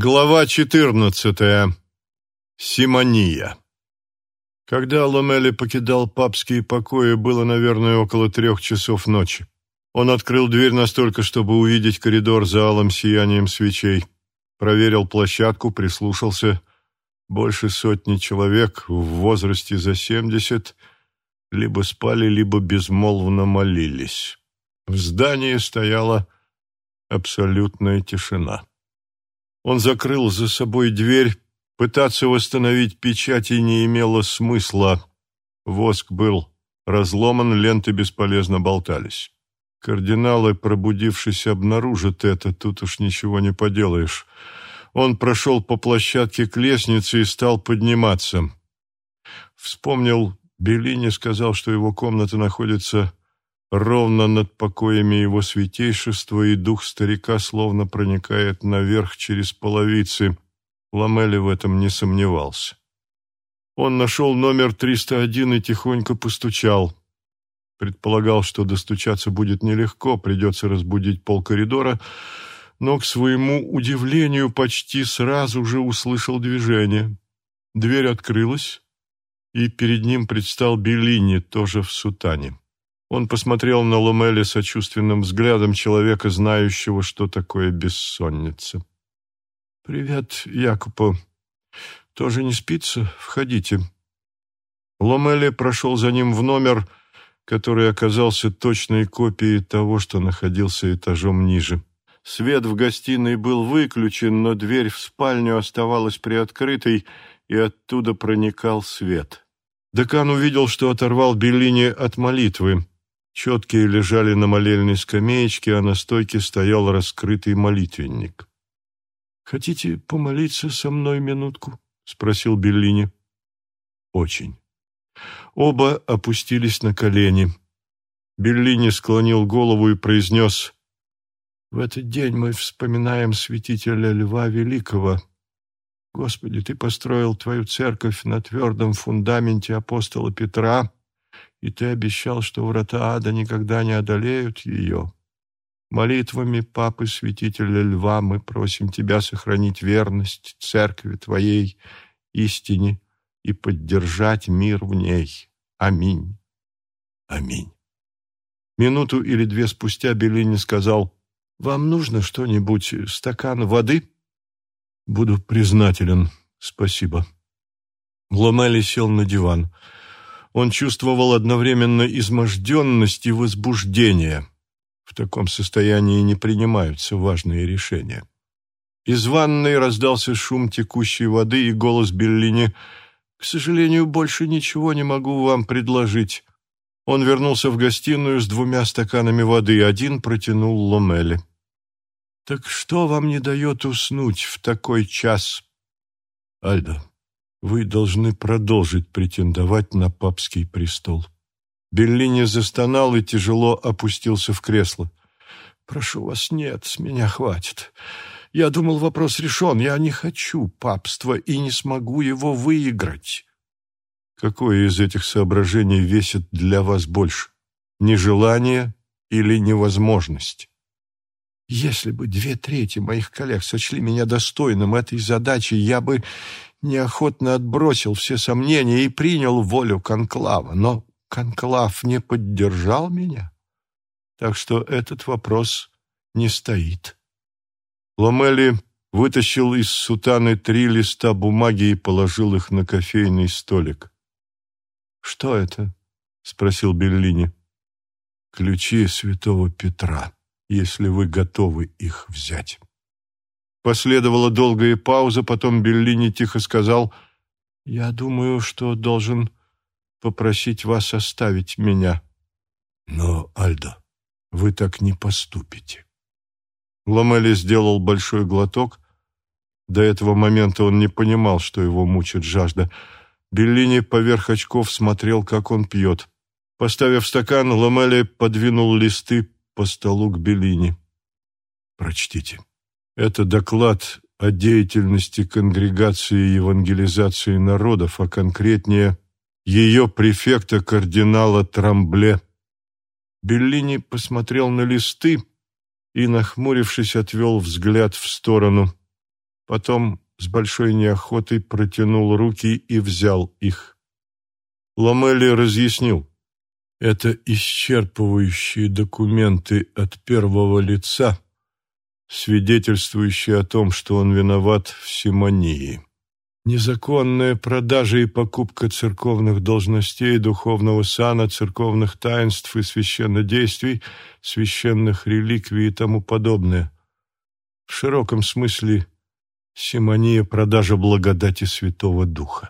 Глава 14. Симония. Когда Ломели покидал папские покои, было, наверное, около трех часов ночи. Он открыл дверь настолько, чтобы увидеть коридор за алым сиянием свечей. Проверил площадку, прислушался. Больше сотни человек в возрасте за семьдесят либо спали, либо безмолвно молились. В здании стояла абсолютная тишина. Он закрыл за собой дверь. Пытаться восстановить печати не имело смысла. Воск был разломан, ленты бесполезно болтались. Кардиналы, пробудившись, обнаружат это, тут уж ничего не поделаешь. Он прошел по площадке к лестнице и стал подниматься. Вспомнил, Беллини сказал, что его комната находится Ровно над покоями его святейшества и дух старика словно проникает наверх через половицы. Ламели в этом не сомневался. Он нашел номер 301 и тихонько постучал. Предполагал, что достучаться будет нелегко, придется разбудить полкоридора, но, к своему удивлению, почти сразу же услышал движение. Дверь открылась, и перед ним предстал Беллини, тоже в сутане. Он посмотрел на Ломели сочувственным взглядом человека, знающего, что такое бессонница. «Привет, Якупо. Тоже не спится? Входите». Ломели прошел за ним в номер, который оказался точной копией того, что находился этажом ниже. Свет в гостиной был выключен, но дверь в спальню оставалась приоткрытой, и оттуда проникал свет. Декан увидел, что оторвал Беллини от молитвы. Четкие лежали на молельной скамеечке, а на стойке стоял раскрытый молитвенник. «Хотите помолиться со мной минутку?» — спросил Беллини. «Очень». Оба опустились на колени. Беллини склонил голову и произнес «В этот день мы вспоминаем святителя Льва Великого. Господи, Ты построил Твою церковь на твердом фундаменте апостола Петра» и ты обещал, что врата ада никогда не одолеют ее. Молитвами Папы Святителя Льва мы просим Тебя сохранить верность Церкви Твоей, истине, и поддержать мир в ней. Аминь. Аминь. Минуту или две спустя Беллини сказал, «Вам нужно что-нибудь, стакан воды?» «Буду признателен, спасибо». Ломели сел на диван. Он чувствовал одновременно изможденность и возбуждение. В таком состоянии не принимаются важные решения. Из ванной раздался шум текущей воды и голос Беллини. «К сожалению, больше ничего не могу вам предложить». Он вернулся в гостиную с двумя стаканами воды, один протянул Ломеле. «Так что вам не дает уснуть в такой час?» «Альдо, вы должны продолжить претендовать на папский престол». Беллини застонал и тяжело опустился в кресло. «Прошу вас, нет, с меня хватит. Я думал, вопрос решен. Я не хочу папства и не смогу его выиграть». Какое из этих соображений весит для вас больше? Нежелание или невозможность? Если бы две трети моих коллег сочли меня достойным этой задачи, я бы неохотно отбросил все сомнения и принял волю конклава. Но конклав не поддержал меня, так что этот вопрос не стоит. Ломели вытащил из сутаны три листа бумаги и положил их на кофейный столик. «Что это?» — спросил Беллини. «Ключи святого Петра, если вы готовы их взять». Последовала долгая пауза, потом Беллини тихо сказал, «Я думаю, что должен попросить вас оставить меня». «Но, Альдо, вы так не поступите». Ламели сделал большой глоток. До этого момента он не понимал, что его мучит жажда. Беллини поверх очков смотрел, как он пьет. Поставив стакан, Ламели подвинул листы по столу к Беллини. «Прочтите». Это доклад о деятельности Конгрегации евангелизации народов, а конкретнее ее префекта кардинала Трамбле. Беллини посмотрел на листы и, нахмурившись, отвел взгляд в сторону. Потом с большой неохотой протянул руки и взял их. Ламели разъяснил. Это исчерпывающие документы от первого лица, свидетельствующие о том, что он виноват в симонии. Незаконная продажа и покупка церковных должностей, духовного сана, церковных таинств и священнодействий, священных реликвий и тому подобное. В широком смысле симония – продажа благодати Святого Духа.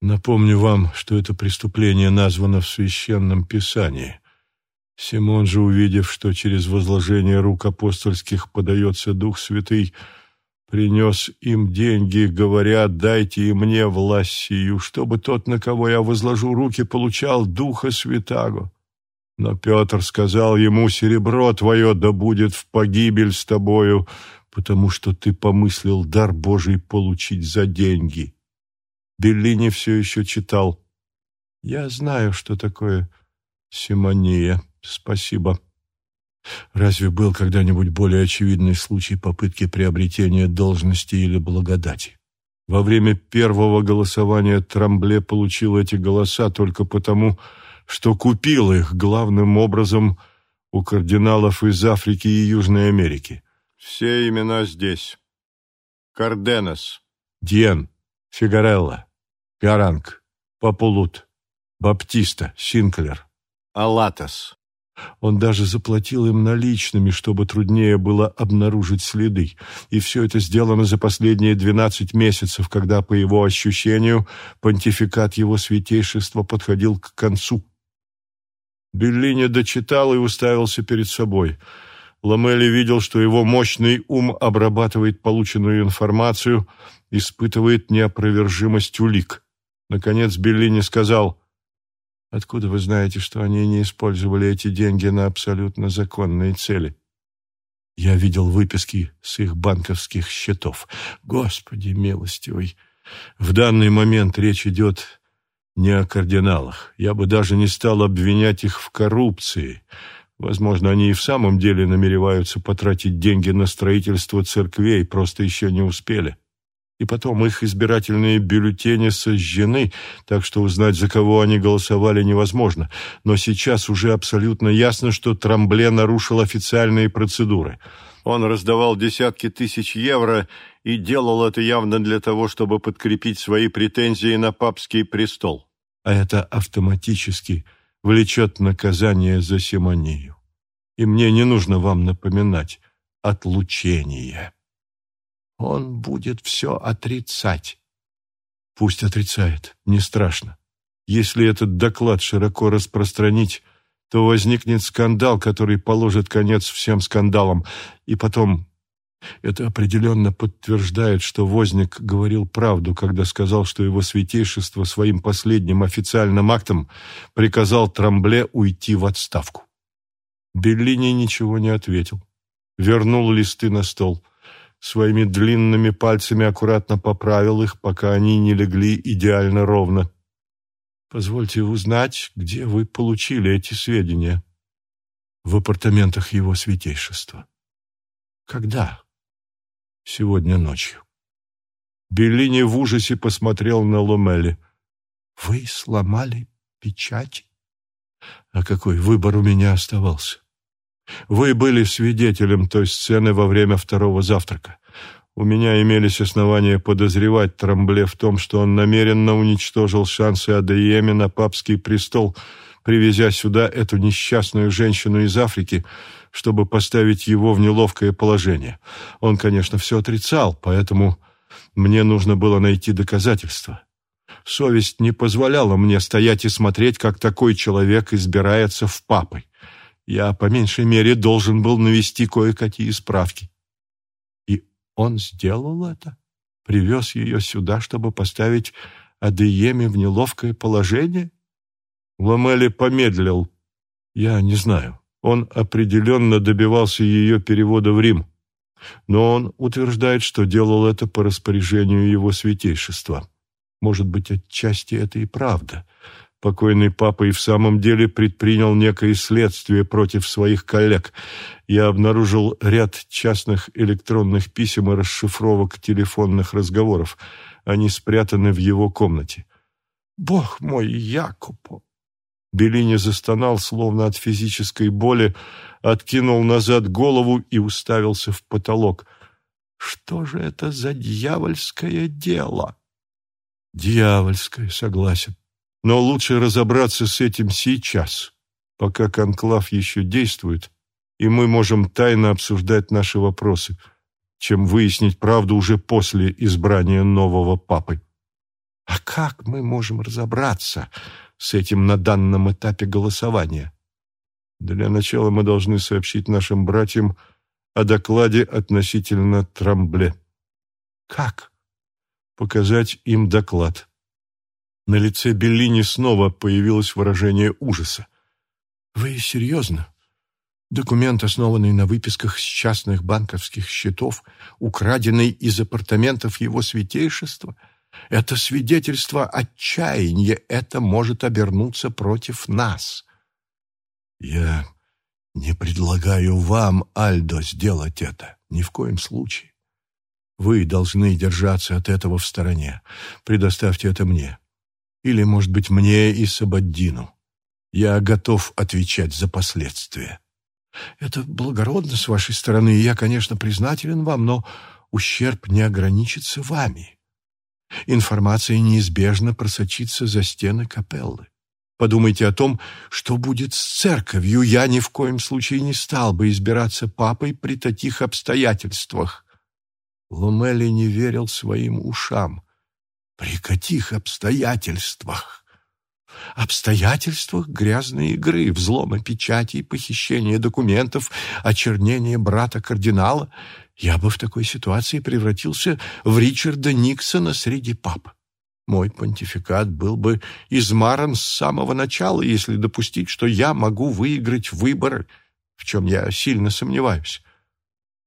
Напомню вам, что это преступление названо в Священном Писании. Симон же, увидев, что через возложение рук апостольских подается Дух Святый, принес им деньги, говоря, дайте и мне власть сию, чтобы тот, на кого я возложу руки, получал Духа Святаго. Но Петр сказал ему, серебро твое да будет в погибель с тобою, потому что ты помыслил дар Божий получить за деньги. Беллини все еще читал. «Я знаю, что такое симония. Спасибо. Разве был когда-нибудь более очевидный случай попытки приобретения должности или благодати? Во время первого голосования Трамбле получил эти голоса только потому, что купил их главным образом у кардиналов из Африки и Южной Америки. Все имена здесь. Карденес, Диен, Фигарелла, Гаранг, Папулут, Баптиста, Синклер, Алатас. Он даже заплатил им наличными, чтобы труднее было обнаружить следы. И все это сделано за последние двенадцать месяцев, когда, по его ощущению, понтификат его святейшества подходил к концу. Беллини дочитал и уставился перед собой. Ламели видел, что его мощный ум обрабатывает полученную информацию, испытывает неопровержимость улик. Наконец Беллини сказал, «Откуда вы знаете, что они не использовали эти деньги на абсолютно законные цели?» Я видел выписки с их банковских счетов. Господи милостивый! В данный момент речь идет не о кардиналах. Я бы даже не стал обвинять их в коррупции. Возможно, они и в самом деле намереваются потратить деньги на строительство церквей, просто еще не успели и потом их избирательные бюллетени сожжены, так что узнать, за кого они голосовали, невозможно. Но сейчас уже абсолютно ясно, что Трамбле нарушил официальные процедуры. Он раздавал десятки тысяч евро и делал это явно для того, чтобы подкрепить свои претензии на папский престол. А это автоматически влечет наказание за симонию. И мне не нужно вам напоминать отлучение. Он будет все отрицать. Пусть отрицает, не страшно. Если этот доклад широко распространить, то возникнет скандал, который положит конец всем скандалам. И потом, это определенно подтверждает, что Возник говорил правду, когда сказал, что его святейшество своим последним официальным актом приказал Трамбле уйти в отставку. Беллини ничего не ответил. Вернул листы на стол своими длинными пальцами аккуратно поправил их, пока они не легли идеально ровно. «Позвольте узнать, где вы получили эти сведения?» «В апартаментах его святейшества». «Когда?» «Сегодня ночью». Беллини в ужасе посмотрел на Ломели. «Вы сломали печать?» «А какой выбор у меня оставался?» Вы были свидетелем той сцены во время второго завтрака. У меня имелись основания подозревать Трамбле в том, что он намеренно уничтожил шансы Адееми на папский престол, привезя сюда эту несчастную женщину из Африки, чтобы поставить его в неловкое положение. Он, конечно, все отрицал, поэтому мне нужно было найти доказательства. Совесть не позволяла мне стоять и смотреть, как такой человек избирается в папы. Я, по меньшей мере, должен был навести кое-какие справки. И он сделал это, привез ее сюда, чтобы поставить Адееме в неловкое положение? Ламели помедлил. Я не знаю. Он определенно добивался ее перевода в Рим. Но он утверждает, что делал это по распоряжению его святейшества. Может быть, отчасти это и правда. Покойный папа и в самом деле предпринял некое следствие против своих коллег. Я обнаружил ряд частных электронных писем и расшифровок телефонных разговоров. Они спрятаны в его комнате. «Бог мой, Якупо!» Беллини застонал, словно от физической боли, откинул назад голову и уставился в потолок. «Что же это за дьявольское дело?» «Дьявольское, согласен. Но лучше разобраться с этим сейчас, пока конклав еще действует, и мы можем тайно обсуждать наши вопросы, чем выяснить правду уже после избрания нового папы. А как мы можем разобраться с этим на данном этапе голосования? Для начала мы должны сообщить нашим братьям о докладе относительно Трамбле. Как? Показать им доклад. На лице Беллини снова появилось выражение ужаса. «Вы серьезно? Документ, основанный на выписках с частных банковских счетов, украденный из апартаментов его святейшества? Это свидетельство отчаяния, это может обернуться против нас». «Я не предлагаю вам, Альдо, сделать это. Ни в коем случае. Вы должны держаться от этого в стороне. Предоставьте это мне. Или, может быть, мне и Сабаддину. Я готов отвечать за последствия. Это благородно с вашей стороны, и я, конечно, признателен вам, но ущерб не ограничится вами. Информация неизбежно просочится за стены капеллы. Подумайте о том, что будет с церковью. Я ни в коем случае не стал бы избираться папой при таких обстоятельствах. Ломели не верил своим ушам. При каких обстоятельствах? Обстоятельствах грязной игры, взлома печатей, похищения документов, очернения брата кардинала. Я бы в такой ситуации превратился в Ричарда Никсона среди пап. Мой понтификат был бы измаран с самого начала, если допустить, что я могу выиграть выборы, в чем я сильно сомневаюсь.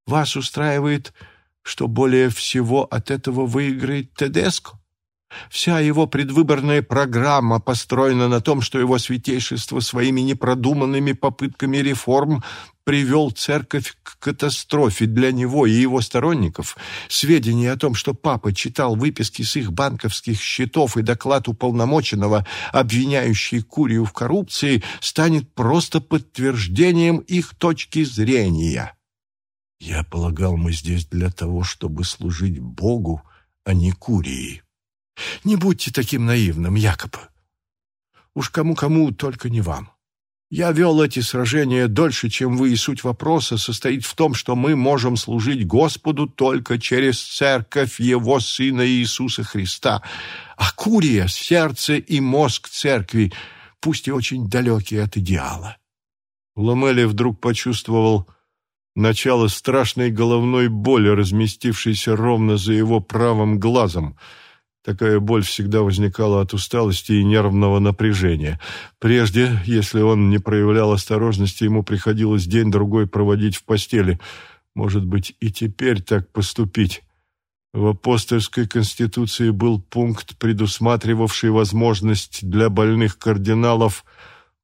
Вас устраивает, что более всего от этого выиграет Тедеско? Вся его предвыборная программа построена на том, что его святейшество своими непродуманными попытками реформ привел церковь к катастрофе для него и его сторонников. Сведения о том, что папа читал выписки с их банковских счетов и доклад уполномоченного, обвиняющий Курию в коррупции, станет просто подтверждением их точки зрения. Я полагал, мы здесь для того, чтобы служить Богу, а не Курии. Не будьте таким наивным, Якоб. Уж кому-кому, только не вам. Я вел эти сражения дольше, чем вы, и суть вопроса состоит в том, что мы можем служить Господу только через церковь Его Сына Иисуса Христа. А Курия — сердце и мозг церкви, пусть и очень далекие от идеала. Ламели вдруг почувствовал начало страшной головной боли, разместившейся ровно за его правым глазом — Такая боль всегда возникала от усталости и нервного напряжения. Прежде, если он не проявлял осторожности, ему приходилось день-другой проводить в постели. Может быть, и теперь так поступить. В апостольской конституции был пункт, предусматривавший возможность для больных кардиналов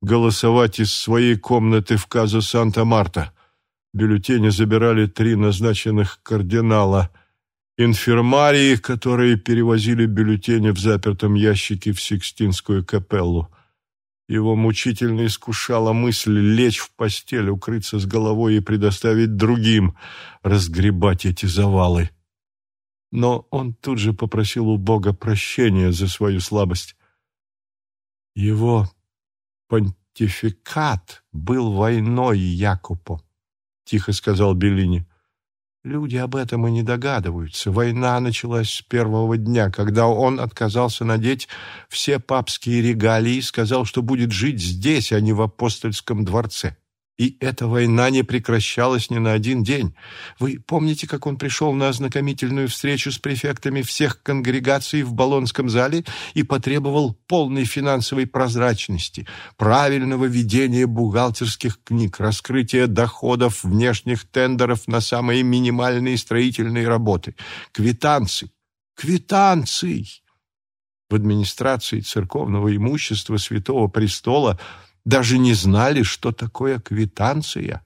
голосовать из своей комнаты в Казу Санта-Марта. Бюллетени забирали три назначенных кардинала – инфирмарии, которые перевозили бюллетени в запертом ящике в Сикстинскую капеллу. Его мучительно искушала мысль лечь в постель, укрыться с головой и предоставить другим разгребать эти завалы. Но он тут же попросил у Бога прощения за свою слабость. Его понтификат был войной Якупо, тихо сказал Беллини. Люди об этом и не догадываются. Война началась с первого дня, когда он отказался надеть все папские регалии и сказал, что будет жить здесь, а не в апостольском дворце. И эта война не прекращалась ни на один день. Вы помните, как он пришел на ознакомительную встречу с префектами всех конгрегаций в Болонском зале и потребовал полной финансовой прозрачности, правильного ведения бухгалтерских книг, раскрытия доходов внешних тендеров на самые минимальные строительные работы, квитанций, квитанций. в администрации церковного имущества Святого Престола даже не знали, что такое квитанция.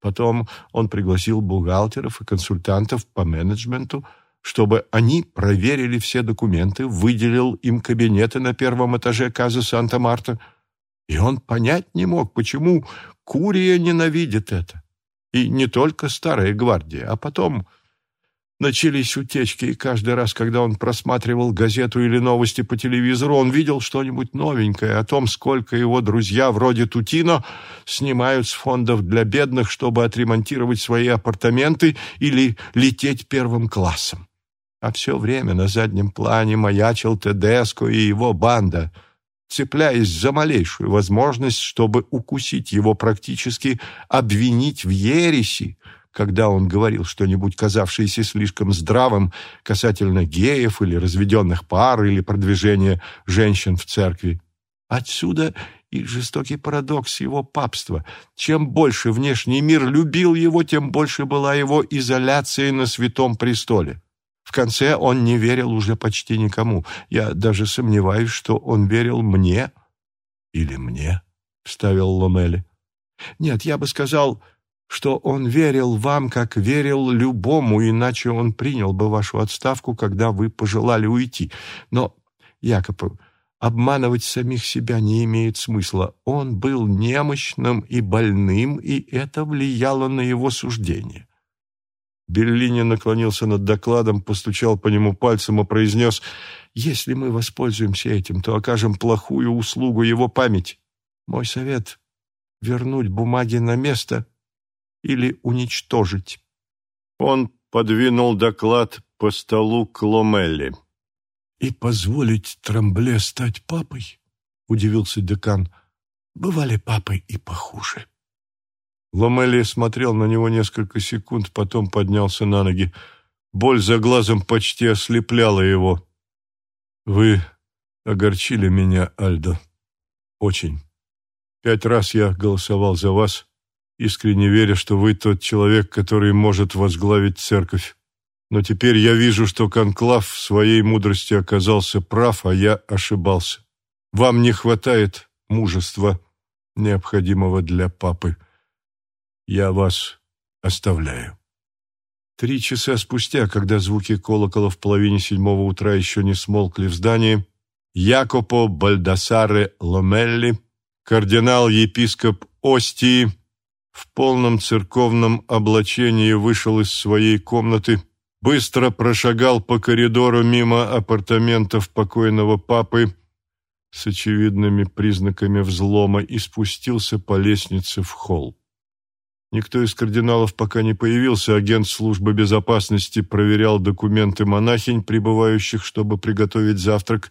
Потом он пригласил бухгалтеров и консультантов по менеджменту, чтобы они проверили все документы, выделил им кабинеты на первом этаже Каза Санта-Марта, и он понять не мог, почему Курия ненавидит это. И не только старая гвардия, а потом Начались утечки, и каждый раз, когда он просматривал газету или новости по телевизору, он видел что-нибудь новенькое о том, сколько его друзья вроде Тутино снимают с фондов для бедных, чтобы отремонтировать свои апартаменты или лететь первым классом. А все время на заднем плане маячил Тедеско и его банда, цепляясь за малейшую возможность, чтобы укусить его практически, обвинить в ереси, когда он говорил что-нибудь, казавшееся слишком здравым касательно геев или разведенных пар или продвижения женщин в церкви. Отсюда и жестокий парадокс его папства. Чем больше внешний мир любил его, тем больше была его изоляция на святом престоле. В конце он не верил уже почти никому. Я даже сомневаюсь, что он верил мне или мне, — вставил Ломели. Нет, я бы сказал, что он верил вам, как верил любому, иначе он принял бы вашу отставку, когда вы пожелали уйти. Но, Якоб, обманывать самих себя не имеет смысла. Он был немощным и больным, и это влияло на его суждение. Берлини наклонился над докладом, постучал по нему пальцем и произнес, «Если мы воспользуемся этим, то окажем плохую услугу его памяти. Мой совет — вернуть бумаги на место — или уничтожить. Он подвинул доклад по столу к Ломелли. «И позволить Трамбле стать папой?» — удивился декан. «Бывали папы и похуже». Ломелли смотрел на него несколько секунд, потом поднялся на ноги. Боль за глазом почти ослепляла его. «Вы огорчили меня, Альдо. Очень. Пять раз я голосовал за вас, искренне веря, что вы тот человек, который может возглавить церковь. Но теперь я вижу, что Конклав в своей мудрости оказался прав, а я ошибался. Вам не хватает мужества, необходимого для папы. Я вас оставляю. Три часа спустя, когда звуки колокола в половине седьмого утра еще не смолкли в здании, Якопо Бальдасаре Ломелли, кардинал-епископ Остии, в полном церковном облачении вышел из своей комнаты, быстро прошагал по коридору мимо апартаментов покойного папы с очевидными признаками взлома и спустился по лестнице в холл. Никто из кардиналов пока не появился, агент службы безопасности проверял документы монахинь, прибывающих, чтобы приготовить завтрак.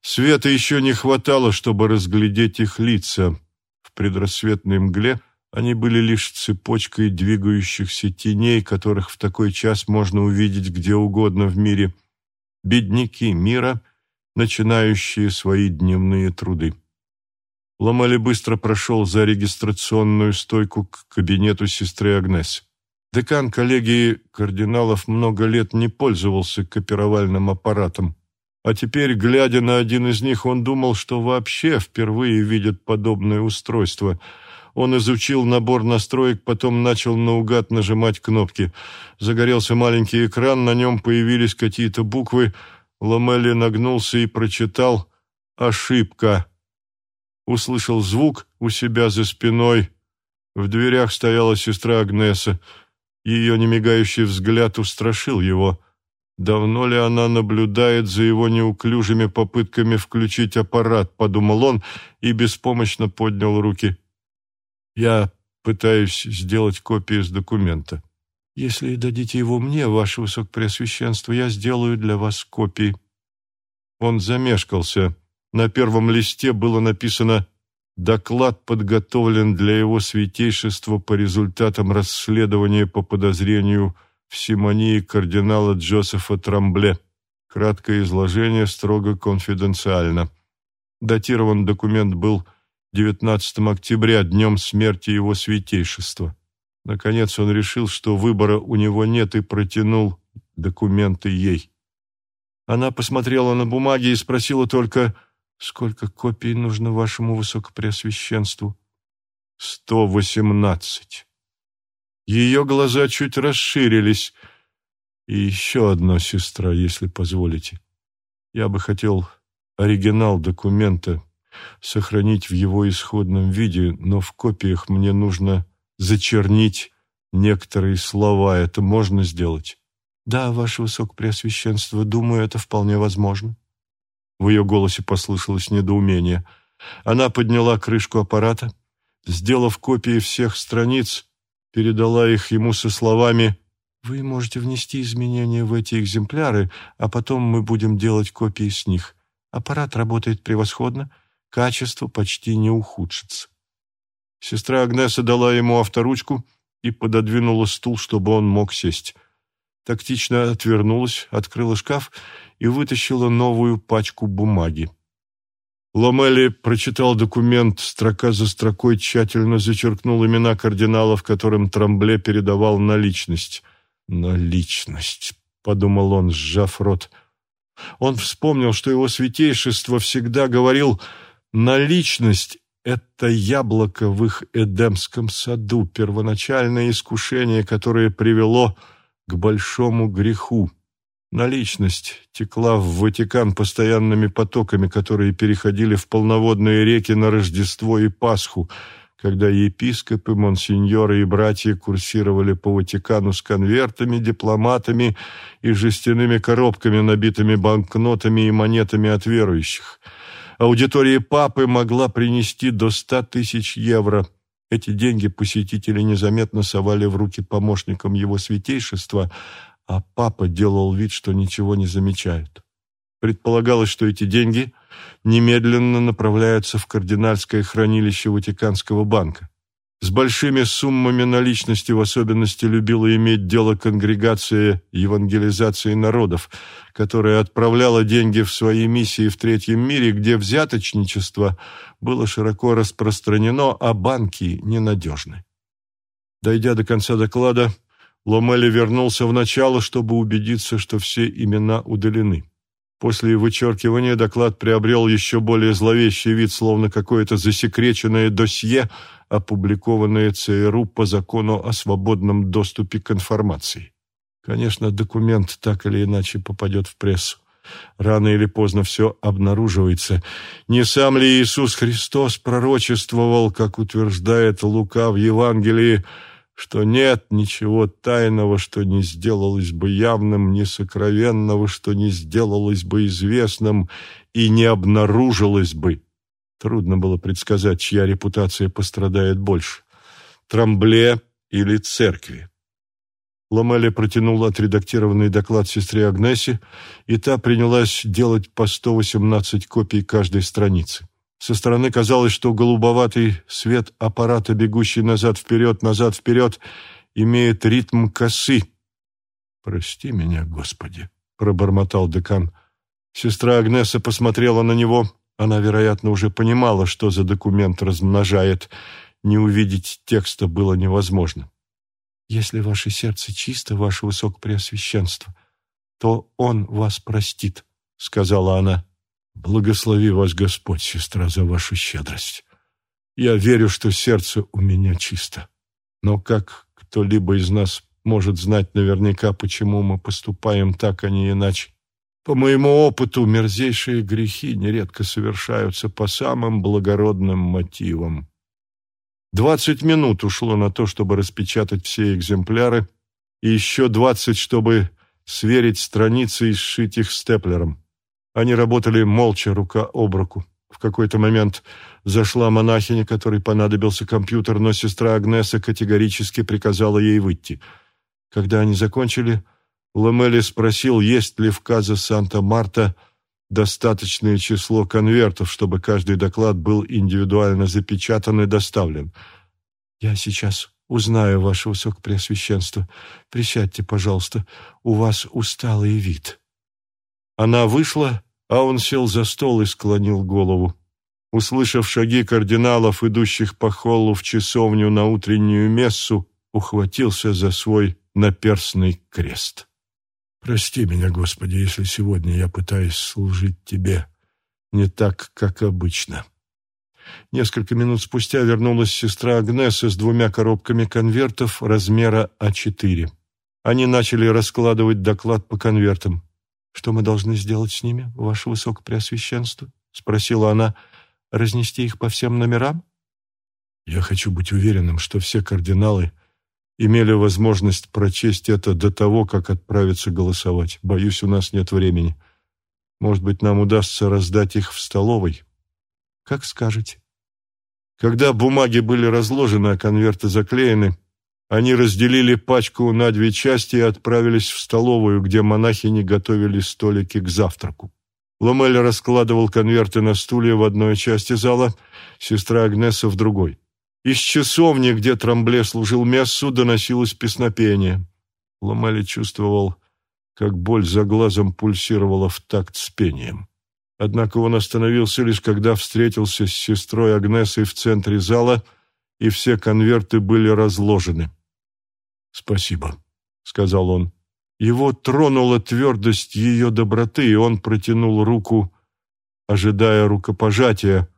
Света еще не хватало, чтобы разглядеть их лица. В предрассветной мгле – они были лишь цепочкой двигающихся теней, которых в такой час можно увидеть где угодно в мире. Бедняки мира, начинающие свои дневные труды. Ломали быстро прошел за регистрационную стойку к кабинету сестры Агнес. Декан коллегии кардиналов много лет не пользовался копировальным аппаратом. А теперь, глядя на один из них, он думал, что вообще впервые видит подобное устройство – он изучил набор настроек, потом начал наугад нажимать кнопки. Загорелся маленький экран, на нем появились какие-то буквы. Ламелли нагнулся и прочитал «Ошибка». Услышал звук у себя за спиной. В дверях стояла сестра Агнеса. Ее немигающий взгляд устрашил его. Давно ли она наблюдает за его неуклюжими попытками включить аппарат, подумал он и беспомощно поднял руки. Я пытаюсь сделать копию с документа. Если дадите его мне, ваше высокопреосвященство, я сделаю для вас копии». Он замешкался. На первом листе было написано «Доклад подготовлен для его святейшества по результатам расследования по подозрению в симонии кардинала Джозефа Трамбле». Краткое изложение строго конфиденциально. Датирован документ был 19 октября, днем смерти его святейшества. Наконец он решил, что выбора у него нет, и протянул документы ей. Она посмотрела на бумаги и спросила только, сколько копий нужно вашему высокопреосвященству. Сто восемнадцать. Ее глаза чуть расширились. И еще одна сестра, если позволите. Я бы хотел оригинал документа сохранить в его исходном виде, но в копиях мне нужно зачернить некоторые слова. Это можно сделать? Да, ваше высокопреосвященство, думаю, это вполне возможно. В ее голосе послышалось недоумение. Она подняла крышку аппарата, сделав копии всех страниц, передала их ему со словами «Вы можете внести изменения в эти экземпляры, а потом мы будем делать копии с них. Аппарат работает превосходно, качество почти не ухудшится». Сестра Агнеса дала ему авторучку и пододвинула стул, чтобы он мог сесть. Тактично отвернулась, открыла шкаф и вытащила новую пачку бумаги. Ломели прочитал документ, строка за строкой тщательно зачеркнул имена кардиналов, которым Трамбле передавал наличность. «Наличность», — подумал он, сжав рот. Он вспомнил, что его святейшество всегда говорил «наличность — это яблоко в их Эдемском саду, первоначальное искушение, которое привело к большому греху». Наличность текла в Ватикан постоянными потоками, которые переходили в полноводные реки на Рождество и Пасху, когда епископы, монсеньоры и братья курсировали по Ватикану с конвертами, дипломатами и жестяными коробками, набитыми банкнотами и монетами от верующих. Аудитория папы могла принести до ста тысяч евро. Эти деньги посетители незаметно совали в руки помощникам его святейшества, а папа делал вид, что ничего не замечает. Предполагалось, что эти деньги немедленно направляются в кардинальское хранилище Ватиканского банка. С большими суммами наличности в особенности любила иметь дело конгрегация евангелизации народов, которая отправляла деньги в свои миссии в Третьем мире, где взяточничество было широко распространено, а банки ненадежны. Дойдя до конца доклада, Ломели вернулся в начало, чтобы убедиться, что все имена удалены. После вычеркивания доклад приобрел еще более зловещий вид, словно какое-то засекреченное досье, опубликованное ЦРУ по закону о свободном доступе к информации. Конечно, документ так или иначе попадет в прессу. Рано или поздно все обнаруживается. Не сам ли Иисус Христос пророчествовал, как утверждает Лука в Евангелии, что нет ничего тайного, что не сделалось бы явным, ни сокровенного, что не сделалось бы известным и не обнаружилось бы. Трудно было предсказать, чья репутация пострадает больше – Трамбле или церкви. Ломели протянул отредактированный доклад сестре Агнесе, и та принялась делать по 118 копий каждой страницы. Со стороны казалось, что голубоватый свет аппарата, бегущий назад-вперед, назад-вперед, имеет ритм косы. «Прости меня, Господи», — пробормотал декан. Сестра Агнеса посмотрела на него. Она, вероятно, уже понимала, что за документ размножает. Не увидеть текста было невозможно. «Если ваше сердце чисто, ваше высокопреосвященство, то он вас простит», — сказала она. Благослови вас Господь, сестра, за вашу щедрость. Я верю, что сердце у меня чисто. Но как кто-либо из нас может знать наверняка, почему мы поступаем так, а не иначе? По моему опыту, мерзейшие грехи нередко совершаются по самым благородным мотивам. Двадцать минут ушло на то, чтобы распечатать все экземпляры, и еще двадцать, чтобы сверить страницы и сшить их степлером. Они работали молча, рука об руку. В какой-то момент зашла монахиня, которой понадобился компьютер, но сестра Агнеса категорически приказала ей выйти. Когда они закончили, Ламели спросил, есть ли в Каза Санта-Марта достаточное число конвертов, чтобы каждый доклад был индивидуально запечатан и доставлен. «Я сейчас узнаю, ваше высокопреосвященство. Присядьте, пожалуйста, у вас усталый вид». Она вышла, а он сел за стол и склонил голову. Услышав шаги кардиналов, идущих по холлу в часовню на утреннюю мессу, ухватился за свой наперстный крест. Прости меня, Господи, если сегодня я пытаюсь служить Тебе не так, как обычно. Несколько минут спустя вернулась сестра Агнеса с двумя коробками конвертов размера А4. Они начали раскладывать доклад по конвертам. «Что мы должны сделать с ними, ваше высокопреосвященство?» — спросила она. «Разнести их по всем номерам?» «Я хочу быть уверенным, что все кардиналы имели возможность прочесть это до того, как отправиться голосовать. Боюсь, у нас нет времени. Может быть, нам удастся раздать их в столовой?» «Как скажете». Когда бумаги были разложены, а конверты заклеены, они разделили пачку на две части и отправились в столовую, где монахини готовили столики к завтраку. Ломель раскладывал конверты на стулья в одной части зала, сестра Агнеса в другой. Из часовни, где Трамбле служил мессу, доносилось песнопение. Ломель чувствовал, как боль за глазом пульсировала в такт с пением. Однако он остановился лишь когда встретился с сестрой Агнесой в центре зала, и все конверты были разложены. «Спасибо», — сказал он. Его тронула твердость ее доброты, и он протянул руку, ожидая рукопожатия,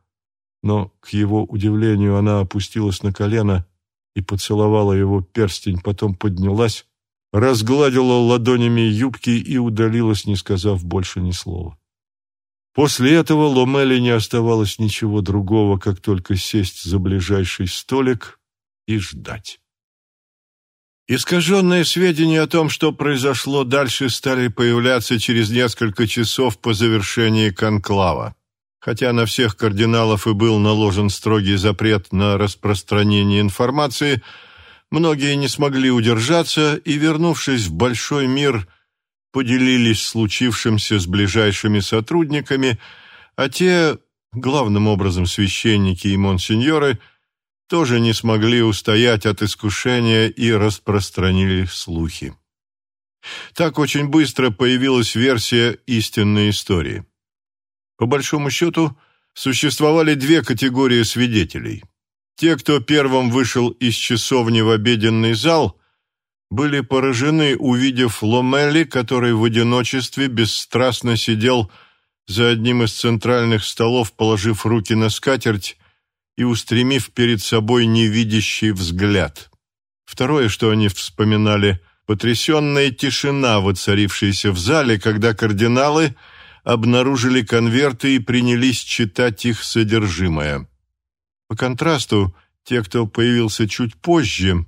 но, к его удивлению, она опустилась на колено и поцеловала его перстень, потом поднялась, разгладила ладонями юбки и удалилась, не сказав больше ни слова. После этого Ломеле не оставалось ничего другого, как только сесть за ближайший столик и ждать. Искаженные сведения о том, что произошло дальше, стали появляться через несколько часов по завершении конклава. Хотя на всех кардиналов и был наложен строгий запрет на распространение информации, многие не смогли удержаться и, вернувшись в большой мир, поделились случившимся с ближайшими сотрудниками, а те, главным образом священники и монсеньоры – тоже не смогли устоять от искушения и распространили слухи. Так очень быстро появилась версия истинной истории. По большому счету, существовали две категории свидетелей. Те, кто первым вышел из часовни в обеденный зал, были поражены, увидев Ломели, который в одиночестве бесстрастно сидел за одним из центральных столов, положив руки на скатерть и устремив перед собой невидящий взгляд. Второе, что они вспоминали, потрясенная тишина, воцарившаяся в зале, когда кардиналы обнаружили конверты и принялись читать их содержимое. По контрасту, те, кто появился чуть позже,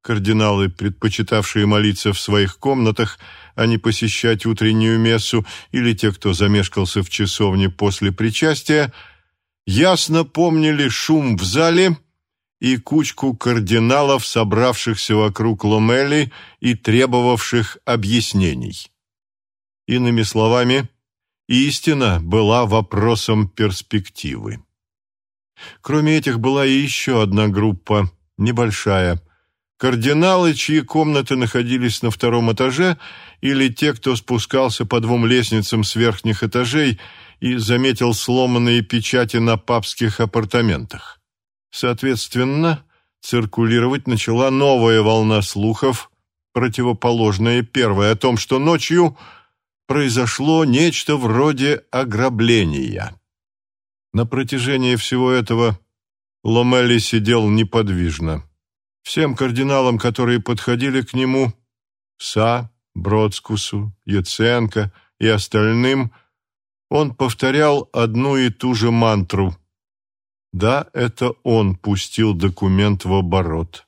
кардиналы, предпочитавшие молиться в своих комнатах, а не посещать утреннюю мессу, или те, кто замешкался в часовне после причастия, ясно помнили шум в зале и кучку кардиналов, собравшихся вокруг Ломели и требовавших объяснений. Иными словами, истина была вопросом перспективы. Кроме этих была и еще одна группа, небольшая. Кардиналы, чьи комнаты находились на втором этаже, или те, кто спускался по двум лестницам с верхних этажей и заметил сломанные печати на папских апартаментах. Соответственно, циркулировать начала новая волна слухов, противоположная первой, о том, что ночью произошло нечто вроде ограбления. На протяжении всего этого Ломели сидел неподвижно. Всем кардиналам, которые подходили к нему, Са, Бродскусу, Яценко и остальным – он повторял одну и ту же мантру. Да, это он пустил документ в оборот.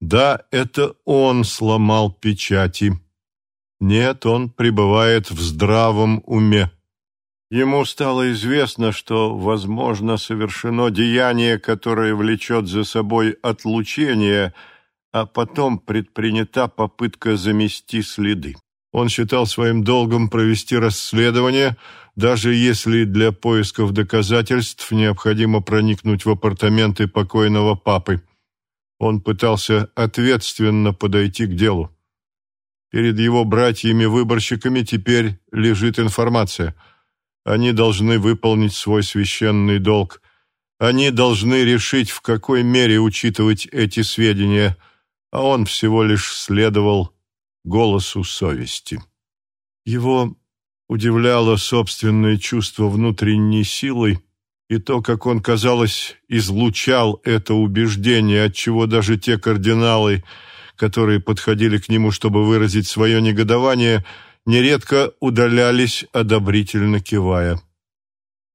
Да, это он сломал печати. Нет, он пребывает в здравом уме. Ему стало известно, что, возможно, совершено деяние, которое влечет за собой отлучение, а потом предпринята попытка замести следы. Он считал своим долгом провести расследование – даже если для поисков доказательств необходимо проникнуть в апартаменты покойного папы. Он пытался ответственно подойти к делу. Перед его братьями-выборщиками теперь лежит информация. Они должны выполнить свой священный долг. Они должны решить, в какой мере учитывать эти сведения, а он всего лишь следовал голосу совести. Его удивляло собственное чувство внутренней силы и то, как он, казалось, излучал это убеждение, отчего даже те кардиналы, которые подходили к нему, чтобы выразить свое негодование, нередко удалялись, одобрительно кивая.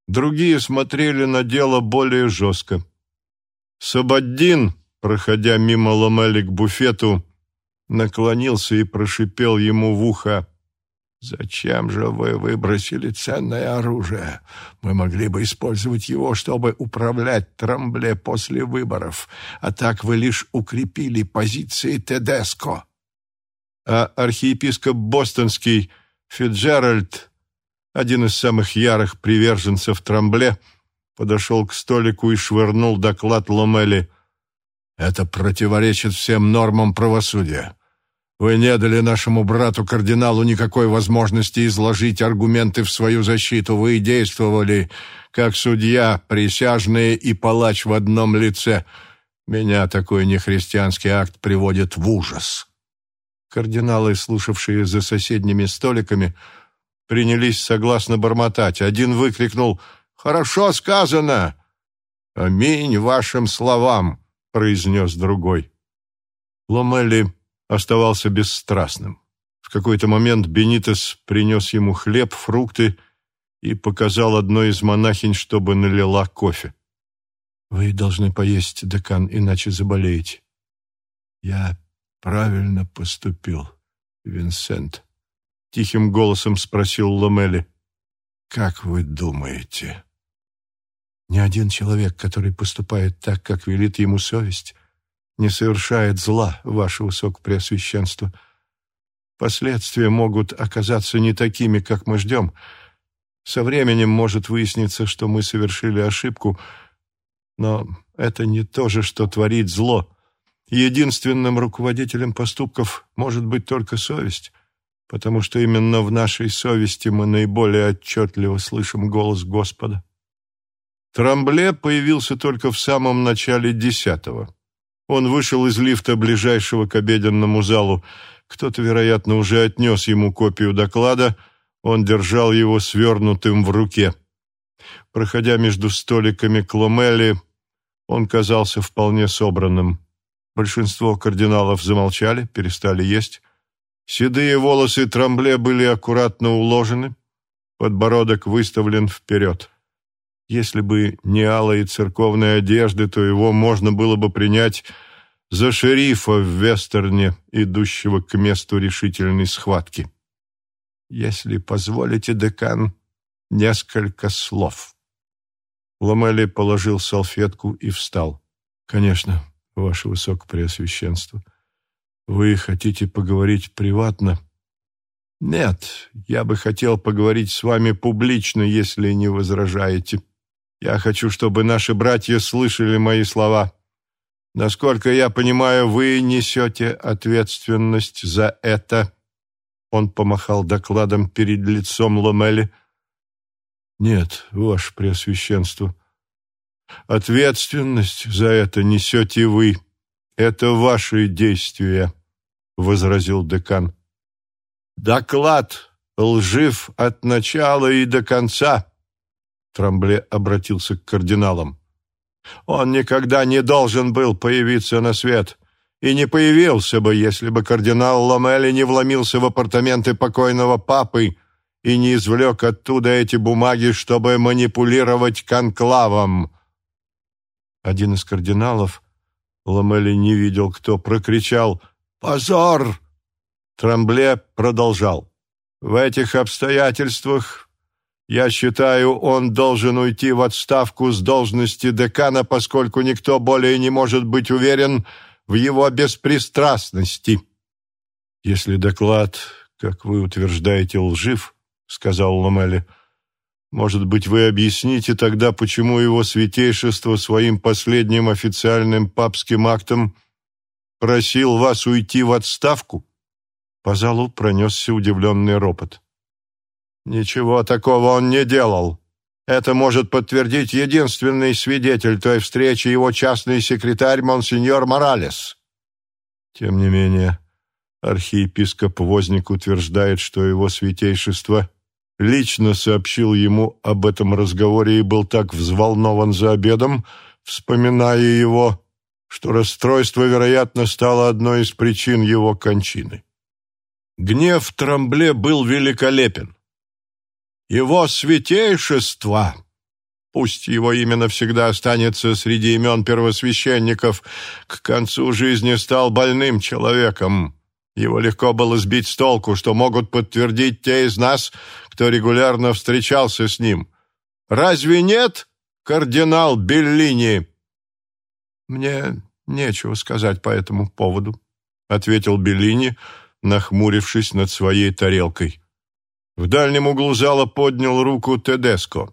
Другие смотрели на дело более жестко. Сабаддин, проходя мимо Ламели к буфету, наклонился и прошипел ему в ухо. «Зачем же вы выбросили ценное оружие? Мы могли бы использовать его, чтобы управлять Трамбле после выборов, а так вы лишь укрепили позиции Тедеско». А архиепископ Бостонский Фиджеральд, один из самых ярых приверженцев Трамбле, подошел к столику и швырнул доклад Ломели. «Это противоречит всем нормам правосудия. Вы не дали нашему брату-кардиналу никакой возможности изложить аргументы в свою защиту. Вы действовали как судья, присяжные и палач в одном лице. Меня такой нехристианский акт приводит в ужас». Кардиналы, слушавшие за соседними столиками, принялись согласно бормотать. Один выкрикнул «Хорошо сказано!» «Аминь вашим словам!» — произнес другой. Ломели оставался бесстрастным. В какой-то момент Бенитес принес ему хлеб, фрукты и показал одной из монахинь, чтобы налила кофе. «Вы должны поесть, декан, иначе заболеете». «Я правильно поступил, Винсент?» — тихим голосом спросил Ломели. «Как вы думаете?» «Ни один человек, который поступает так, как велит ему совесть, не совершает зла, ваше высокопреосвященство. Последствия могут оказаться не такими, как мы ждем. Со временем может выясниться, что мы совершили ошибку, но это не то же, что творить зло. Единственным руководителем поступков может быть только совесть, потому что именно в нашей совести мы наиболее отчетливо слышим голос Господа. Трамбле появился только в самом начале десятого. Он вышел из лифта ближайшего к обеденному залу. Кто-то, вероятно, уже отнес ему копию доклада. Он держал его свернутым в руке. Проходя между столиками Кломели, он казался вполне собранным. Большинство кардиналов замолчали, перестали есть. Седые волосы Трамбле были аккуратно уложены, подбородок выставлен вперед. Если бы не алые церковные одежды, то его можно было бы принять за шерифа в вестерне, идущего к месту решительной схватки. Если позволите, декан, несколько слов. Ламели положил салфетку и встал. Конечно, ваше высокопреосвященство. Вы хотите поговорить приватно? Нет, я бы хотел поговорить с вами публично, если не возражаете. Я хочу, чтобы наши братья слышали мои слова. Насколько я понимаю, вы несете ответственность за это. Он помахал докладом перед лицом Ломели. Нет, ваше преосвященство. Ответственность за это несете вы. Это ваши действия, возразил декан. Доклад лжив от начала и до конца. Трамбле обратился к кардиналам. «Он никогда не должен был появиться на свет, и не появился бы, если бы кардинал Ламели не вломился в апартаменты покойного папы и не извлек оттуда эти бумаги, чтобы манипулировать конклавом». Один из кардиналов, Ламели не видел, кто, прокричал «Позор!». Трамбле продолжал. «В этих обстоятельствах я считаю, он должен уйти в отставку с должности декана, поскольку никто более не может быть уверен в его беспристрастности. Если доклад, как вы утверждаете, лжив, сказал Ломели, может быть, вы объясните тогда, почему его святейшество своим последним официальным папским актом просил вас уйти в отставку? По залу пронесся удивленный ропот. Ничего такого он не делал. Это может подтвердить единственный свидетель той встречи, его частный секретарь монсеньор Моралес. Тем не менее, Архиепископ Возник утверждает, что его святейшество лично сообщил ему об этом разговоре и был так взволнован за обедом, вспоминая его, что расстройство, вероятно, стало одной из причин его кончины. Гнев Трамбле был великолепен. Его святейшество, пусть его имя навсегда останется среди имен первосвященников, к концу жизни стал больным человеком. Его легко было сбить с толку, что могут подтвердить те из нас, кто регулярно встречался с ним. Разве нет, кардинал Беллини?» «Мне нечего сказать по этому поводу», — ответил Беллини, нахмурившись над своей тарелкой. В дальнем углу зала поднял руку Тедеско.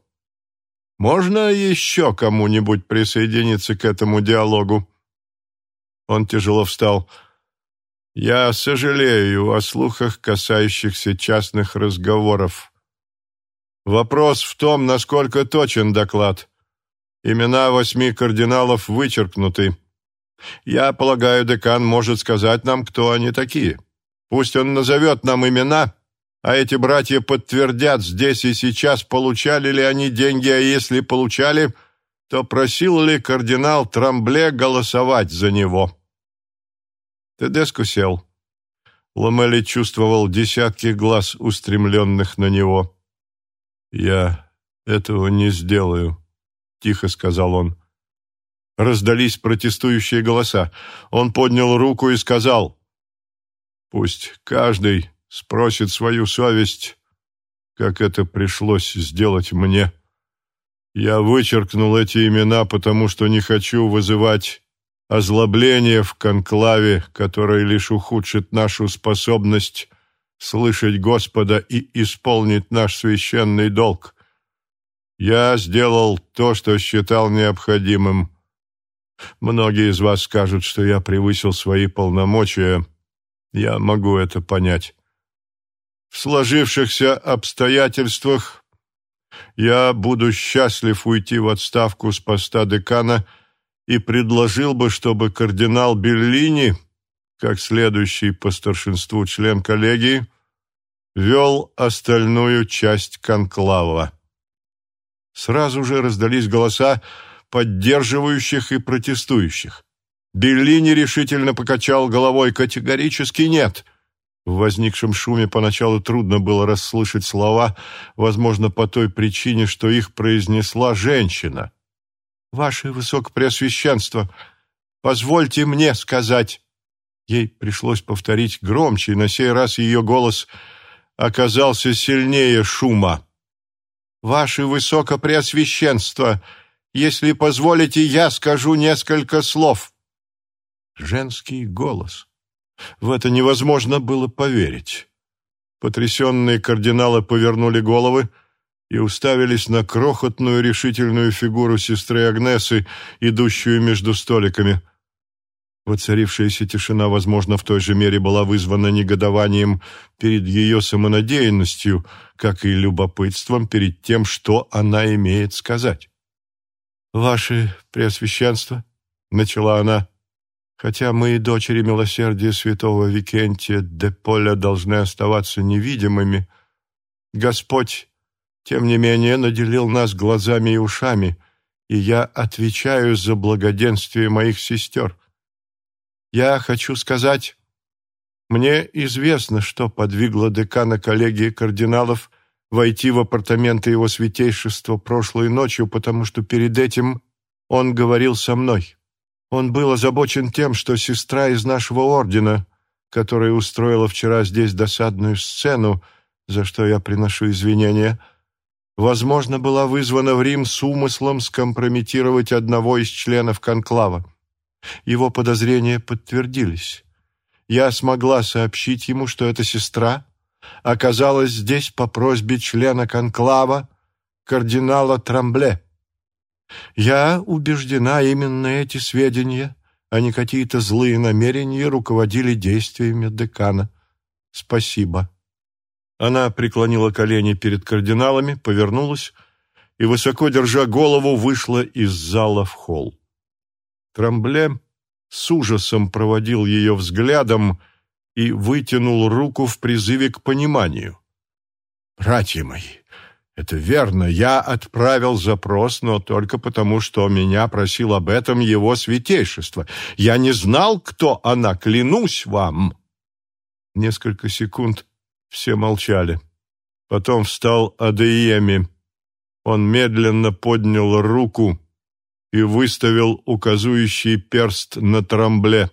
«Можно еще кому-нибудь присоединиться к этому диалогу?» Он тяжело встал. «Я сожалею о слухах, касающихся частных разговоров. Вопрос в том, насколько точен доклад. Имена восьми кардиналов вычеркнуты. Я полагаю, декан может сказать нам, кто они такие. Пусть он назовет нам имена, а эти братья подтвердят здесь и сейчас, получали ли они деньги, а если получали, то просил ли кардинал Трамбле голосовать за него. Тедеско сел. Ламели чувствовал десятки глаз, устремленных на него. «Я этого не сделаю», — тихо сказал он. Раздались протестующие голоса. Он поднял руку и сказал, «Пусть каждый спросит свою совесть, как это пришлось сделать мне. Я вычеркнул эти имена, потому что не хочу вызывать озлобление в конклаве, которое лишь ухудшит нашу способность слышать Господа и исполнить наш священный долг. Я сделал то, что считал необходимым. Многие из вас скажут, что я превысил свои полномочия. Я могу это понять. В сложившихся обстоятельствах я буду счастлив уйти в отставку с поста декана и предложил бы, чтобы кардинал Беллини, как следующий по старшинству член коллегии, вел остальную часть конклава. Сразу же раздались голоса поддерживающих и протестующих. Беллини решительно покачал головой категорически нет – в возникшем шуме поначалу трудно было расслышать слова, возможно, по той причине, что их произнесла женщина. «Ваше Высокопреосвященство, позвольте мне сказать...» Ей пришлось повторить громче, и на сей раз ее голос оказался сильнее шума. «Ваше Высокопреосвященство, если позволите, я скажу несколько слов». Женский голос. В это невозможно было поверить. Потрясенные кардиналы повернули головы и уставились на крохотную решительную фигуру сестры Агнесы, идущую между столиками. Воцарившаяся тишина, возможно, в той же мере была вызвана негодованием перед ее самонадеянностью, как и любопытством перед тем, что она имеет сказать. «Ваше Преосвященство», — начала она, — Хотя мы и дочери милосердия святого Викентия де Поля должны оставаться невидимыми, Господь, тем не менее, наделил нас глазами и ушами, и я отвечаю за благоденствие моих сестер. Я хочу сказать, мне известно, что подвигло декана коллегии кардиналов войти в апартаменты его святейшества прошлой ночью, потому что перед этим он говорил со мной. Он был озабочен тем, что сестра из нашего ордена, которая устроила вчера здесь досадную сцену, за что я приношу извинения, возможно, была вызвана в Рим с умыслом скомпрометировать одного из членов конклава. Его подозрения подтвердились. Я смогла сообщить ему, что эта сестра оказалась здесь по просьбе члена конклава, кардинала Трамбле. Я убеждена, именно эти сведения, а не какие-то злые намерения, руководили действиями декана. Спасибо. Она преклонила колени перед кардиналами, повернулась и, высоко держа голову, вышла из зала в холл. Трамбле с ужасом проводил ее взглядом, и вытянул руку в призыве к пониманию. «Братья мои, это верно, я отправил запрос, но только потому, что меня просил об этом его святейшество. Я не знал, кто она, клянусь вам!» Несколько секунд все молчали. Потом встал Адееми. Он медленно поднял руку и выставил указующий перст на трамбле.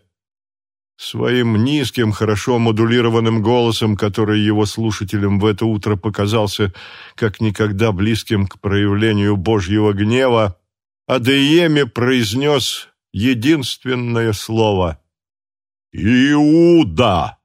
Своим низким, хорошо модулированным голосом, который его слушателям в это утро показался как никогда близким к проявлению Божьего гнева, Адееме произнес единственное слово «Иуда!».